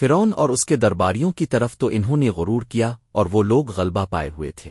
فرون اور اس کے درباریوں کی طرف تو انہوں نے غرور کیا اور وہ لوگ غلبہ پائے ہوئے تھے۔